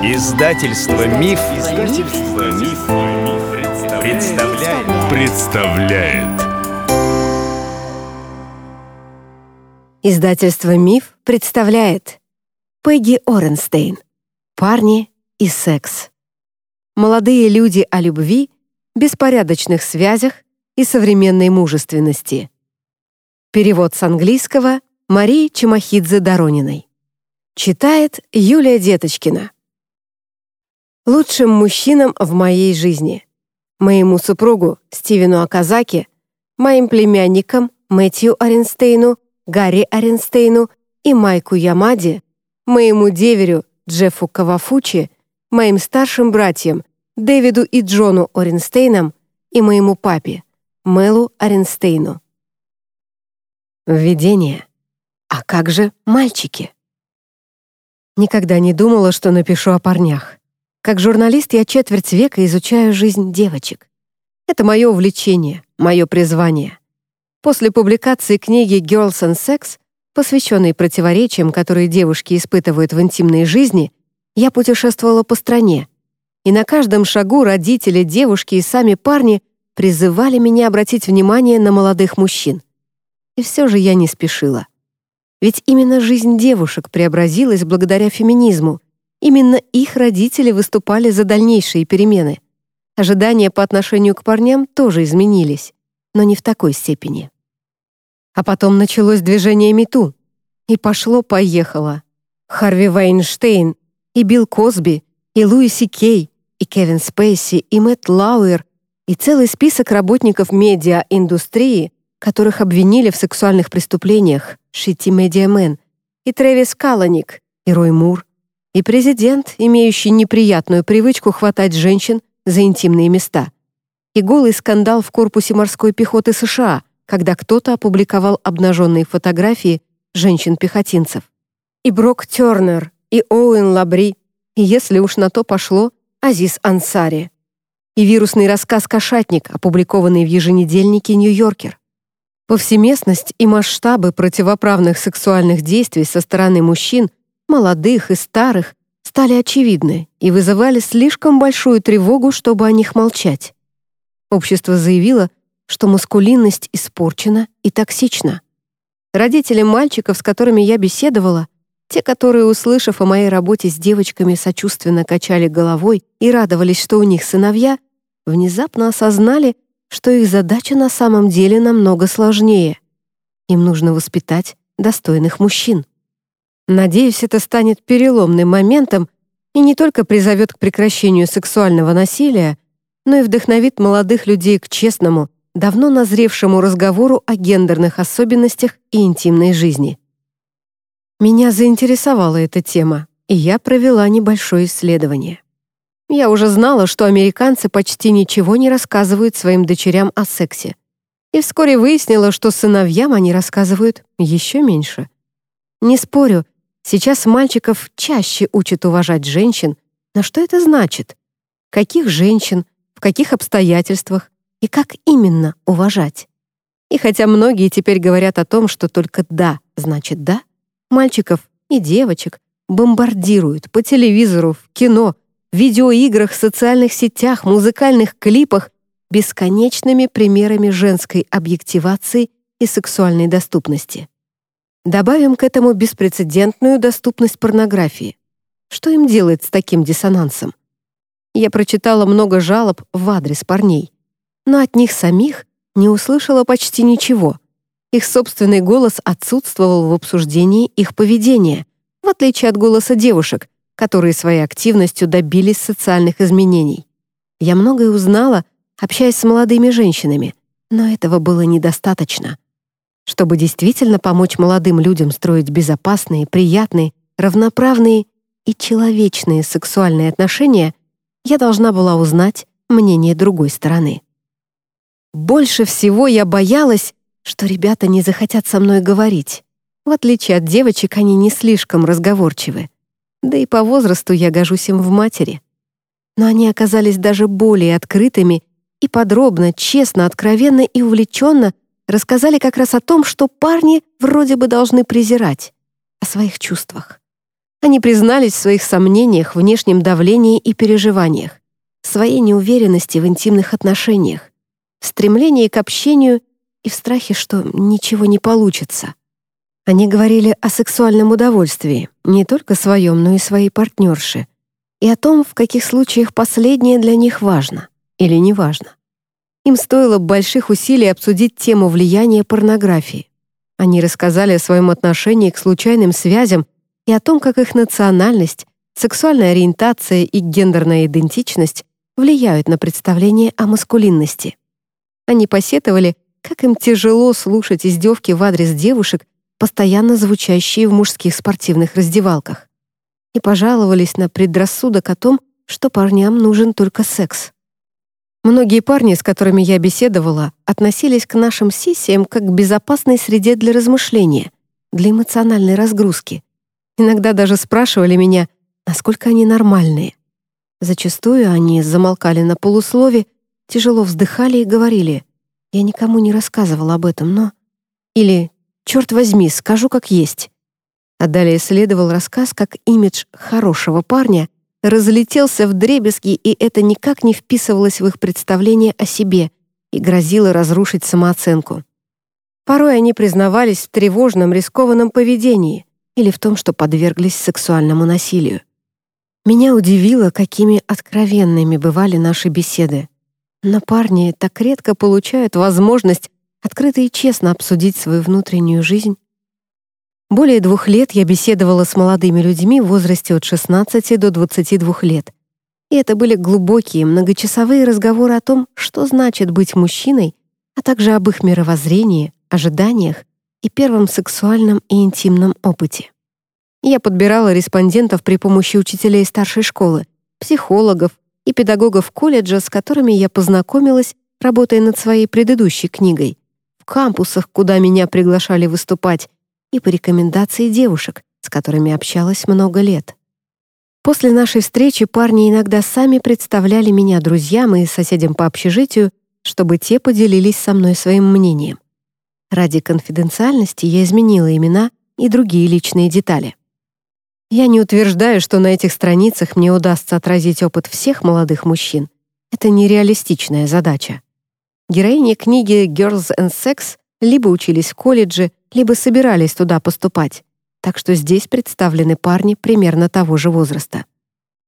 Издательство Миф, Издательство Миф, представляет. представляет. Издательство Миф представляет Пегги Оренстейн. Парни и секс. Молодые люди о любви, беспорядочных связях и современной мужественности. Перевод с английского Марии Чемахидзе-Дорониной. Читает Юлия Деточкина. Лучшим мужчинам в моей жизни. Моему супругу Стивену Аказаки, моим племянникам Мэтью Оренстейну, Гарри Оренстейну и Майку Ямади, моему деверю Джеффу Кавафучи, моим старшим братьям Дэвиду и Джону Оренстейнам и моему папе Мелу Оренстейну. Введение. А как же мальчики? Никогда не думала, что напишу о парнях. Как журналист я четверть века изучаю жизнь девочек. Это мое увлечение, мое призвание. После публикации книги «Girls and Sex», посвященной противоречиям, которые девушки испытывают в интимной жизни, я путешествовала по стране. И на каждом шагу родители, девушки и сами парни призывали меня обратить внимание на молодых мужчин. И все же я не спешила. Ведь именно жизнь девушек преобразилась благодаря феминизму — Именно их родители выступали за дальнейшие перемены. Ожидания по отношению к парням тоже изменились, но не в такой степени. А потом началось движение МИТУ. И пошло-поехало. Харви Вайнштейн, и Билл Косби, и Луи Си Кей, и Кевин Спейси, и Мэтт Лауэр, и целый список работников медиа-индустрии, которых обвинили в сексуальных преступлениях, Shitty Media Men, и Трэвис Каланик, и Рой Мур, и президент, имеющий неприятную привычку хватать женщин за интимные места, и голый скандал в корпусе морской пехоты США, когда кто-то опубликовал обнаженные фотографии женщин-пехотинцев, и Брок Тернер, и Оуэн Лабри, и, если уж на то пошло, Азиз Ансари, и вирусный рассказ «Кошатник», опубликованный в еженедельнике «Нью-Йоркер». Повсеместность и масштабы противоправных сексуальных действий со стороны мужчин молодых и старых, стали очевидны и вызывали слишком большую тревогу, чтобы о них молчать. Общество заявило, что маскулинность испорчена и токсична. Родители мальчиков, с которыми я беседовала, те, которые, услышав о моей работе с девочками, сочувственно качали головой и радовались, что у них сыновья, внезапно осознали, что их задача на самом деле намного сложнее. Им нужно воспитать достойных мужчин. Надеюсь, это станет переломным моментом и не только призовет к прекращению сексуального насилия, но и вдохновит молодых людей к честному, давно назревшему разговору о гендерных особенностях и интимной жизни. Меня заинтересовала эта тема, и я провела небольшое исследование. Я уже знала, что американцы почти ничего не рассказывают своим дочерям о сексе. И вскоре выяснила, что сыновьям они рассказывают еще меньше. Не спорю, Сейчас мальчиков чаще учат уважать женщин, но что это значит? Каких женщин, в каких обстоятельствах и как именно уважать? И хотя многие теперь говорят о том, что только «да» значит «да», мальчиков и девочек бомбардируют по телевизору, в кино, в видеоиграх, социальных сетях, музыкальных клипах бесконечными примерами женской объективации и сексуальной доступности. Добавим к этому беспрецедентную доступность порнографии. Что им делать с таким диссонансом? Я прочитала много жалоб в адрес парней, но от них самих не услышала почти ничего. Их собственный голос отсутствовал в обсуждении их поведения, в отличие от голоса девушек, которые своей активностью добились социальных изменений. Я многое узнала, общаясь с молодыми женщинами, но этого было недостаточно. Чтобы действительно помочь молодым людям строить безопасные, приятные, равноправные и человечные сексуальные отношения, я должна была узнать мнение другой стороны. Больше всего я боялась, что ребята не захотят со мной говорить. В отличие от девочек, они не слишком разговорчивы. Да и по возрасту я гожусь им в матери. Но они оказались даже более открытыми и подробно, честно, откровенно и увлеченно рассказали как раз о том, что парни вроде бы должны презирать, о своих чувствах. Они признались в своих сомнениях, внешнем давлении и переживаниях, своей неуверенности в интимных отношениях, в стремлении к общению и в страхе, что ничего не получится. Они говорили о сексуальном удовольствии, не только своем, но и своей партнерши, и о том, в каких случаях последнее для них важно или не важно. Им стоило больших усилий обсудить тему влияния порнографии. Они рассказали о своем отношении к случайным связям и о том, как их национальность, сексуальная ориентация и гендерная идентичность влияют на представление о маскулинности. Они посетовали, как им тяжело слушать издевки в адрес девушек, постоянно звучащие в мужских спортивных раздевалках, и пожаловались на предрассудок о том, что парням нужен только секс. Многие парни, с которыми я беседовала, относились к нашим сессиям как к безопасной среде для размышления, для эмоциональной разгрузки, Иногда даже спрашивали меня, насколько они нормальные. Зачастую они замолкали на полуслове, тяжело вздыхали и говорили, «Я никому не рассказывал об этом, но...» Или «Черт возьми, скажу как есть». А далее следовал рассказ, как имидж хорошего парня разлетелся в дребезги, и это никак не вписывалось в их представление о себе и грозило разрушить самооценку. Порой они признавались в тревожном, рискованном поведении, или в том, что подверглись сексуальному насилию. Меня удивило, какими откровенными бывали наши беседы. Но парни так редко получают возможность открыто и честно обсудить свою внутреннюю жизнь. Более двух лет я беседовала с молодыми людьми в возрасте от 16 до 22 лет. И это были глубокие, многочасовые разговоры о том, что значит быть мужчиной, а также об их мировоззрении, ожиданиях и первом сексуальном и интимном опыте. Я подбирала респондентов при помощи учителей старшей школы, психологов и педагогов колледжа, с которыми я познакомилась, работая над своей предыдущей книгой, в кампусах, куда меня приглашали выступать, и по рекомендации девушек, с которыми общалась много лет. После нашей встречи парни иногда сами представляли меня друзьям и соседям по общежитию, чтобы те поделились со мной своим мнением. Ради конфиденциальности я изменила имена и другие личные детали. Я не утверждаю, что на этих страницах мне удастся отразить опыт всех молодых мужчин. Это нереалистичная задача. Героини книги «Girls and Sex» либо учились в колледже, либо собирались туда поступать, так что здесь представлены парни примерно того же возраста.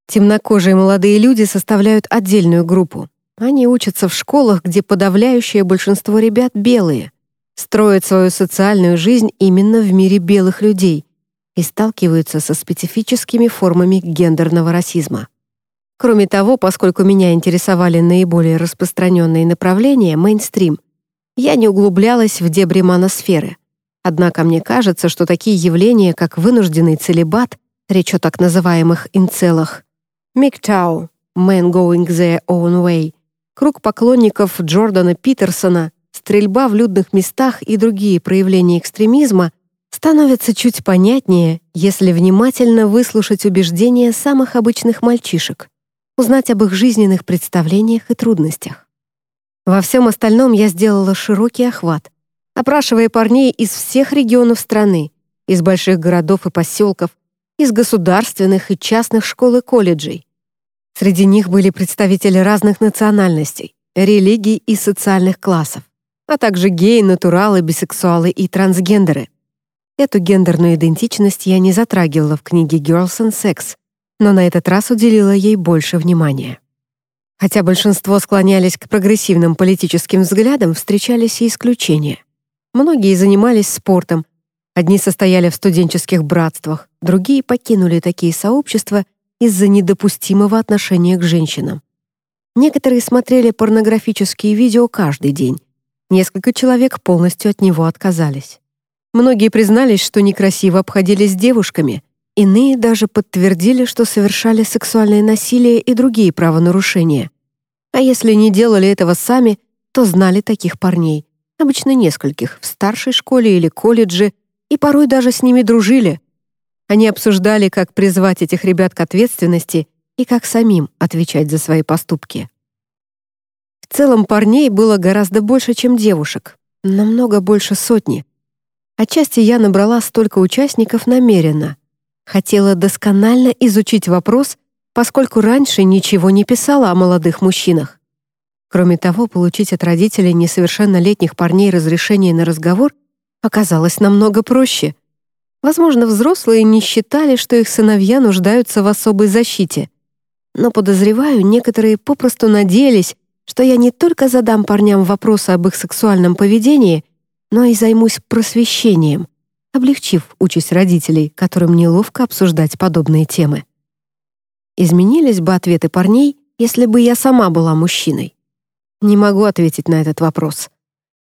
Темнокожие молодые люди составляют отдельную группу. Они учатся в школах, где подавляющее большинство ребят белые — строят свою социальную жизнь именно в мире белых людей и сталкиваются со специфическими формами гендерного расизма. Кроме того, поскольку меня интересовали наиболее распространенные направления, мейнстрим, я не углублялась в дебри маносферы. Однако мне кажется, что такие явления, как вынужденный целебат, речь о так называемых инцелах, MGTOW, Men Going Their Own Way, круг поклонников Джордана Питерсона, стрельба в людных местах и другие проявления экстремизма становятся чуть понятнее, если внимательно выслушать убеждения самых обычных мальчишек, узнать об их жизненных представлениях и трудностях. Во всем остальном я сделала широкий охват, опрашивая парней из всех регионов страны, из больших городов и поселков, из государственных и частных школ и колледжей. Среди них были представители разных национальностей, религий и социальных классов а также геи, натуралы, бисексуалы и трансгендеры. Эту гендерную идентичность я не затрагивала в книге «Girls and Sex», но на этот раз уделила ей больше внимания. Хотя большинство склонялись к прогрессивным политическим взглядам, встречались и исключения. Многие занимались спортом, одни состояли в студенческих братствах, другие покинули такие сообщества из-за недопустимого отношения к женщинам. Некоторые смотрели порнографические видео каждый день, Несколько человек полностью от него отказались. Многие признались, что некрасиво обходились с девушками, иные даже подтвердили, что совершали сексуальное насилие и другие правонарушения. А если не делали этого сами, то знали таких парней, обычно нескольких, в старшей школе или колледже, и порой даже с ними дружили. Они обсуждали, как призвать этих ребят к ответственности и как самим отвечать за свои поступки. В целом парней было гораздо больше, чем девушек, намного больше сотни. Отчасти я набрала столько участников намеренно, Хотела досконально изучить вопрос, поскольку раньше ничего не писала о молодых мужчинах. Кроме того, получить от родителей несовершеннолетних парней разрешение на разговор оказалось намного проще. Возможно, взрослые не считали, что их сыновья нуждаются в особой защите. Но, подозреваю, некоторые попросту надеялись, что я не только задам парням вопросы об их сексуальном поведении, но и займусь просвещением, облегчив участь родителей, которым неловко обсуждать подобные темы. Изменились бы ответы парней, если бы я сама была мужчиной? Не могу ответить на этот вопрос.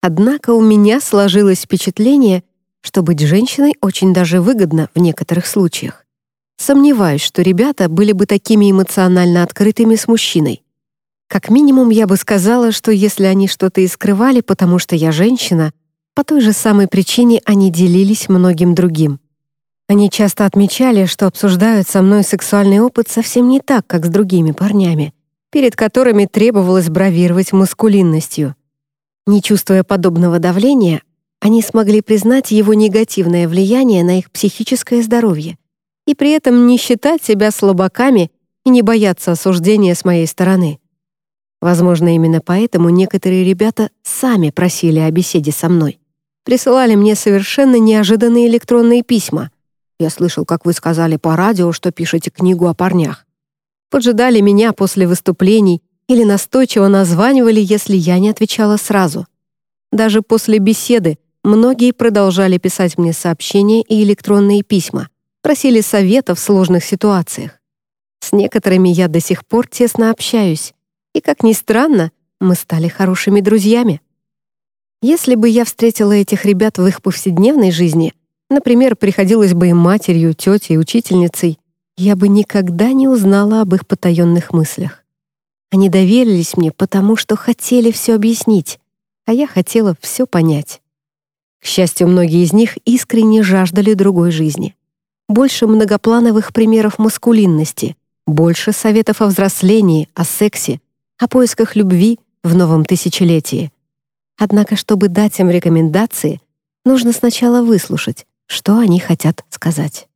Однако у меня сложилось впечатление, что быть женщиной очень даже выгодно в некоторых случаях. Сомневаюсь, что ребята были бы такими эмоционально открытыми с мужчиной. Как минимум, я бы сказала, что если они что-то и скрывали, потому что я женщина, по той же самой причине они делились многим другим. Они часто отмечали, что обсуждают со мной сексуальный опыт совсем не так, как с другими парнями, перед которыми требовалось бравировать маскулинностью. Не чувствуя подобного давления, они смогли признать его негативное влияние на их психическое здоровье и при этом не считать себя слабаками и не бояться осуждения с моей стороны. Возможно, именно поэтому некоторые ребята сами просили о беседе со мной. Присылали мне совершенно неожиданные электронные письма. Я слышал, как вы сказали по радио, что пишете книгу о парнях поджидали меня после выступлений или настойчиво названивали, если я не отвечала сразу. Даже после беседы многие продолжали писать мне сообщения и электронные письма, просили совета в сложных ситуациях. С некоторыми я до сих пор тесно общаюсь, и, как ни странно, мы стали хорошими друзьями. Если бы я встретила этих ребят в их повседневной жизни, например, приходилось бы им матерью, тетей, учительницей, я бы никогда не узнала об их потаенных мыслях. Они доверились мне, потому что хотели все объяснить, а я хотела все понять. К счастью, многие из них искренне жаждали другой жизни. Больше многоплановых примеров маскулинности, больше советов о взрослении, о сексе, о поисках любви в новом тысячелетии. Однако, чтобы дать им рекомендации, нужно сначала выслушать, что они хотят сказать.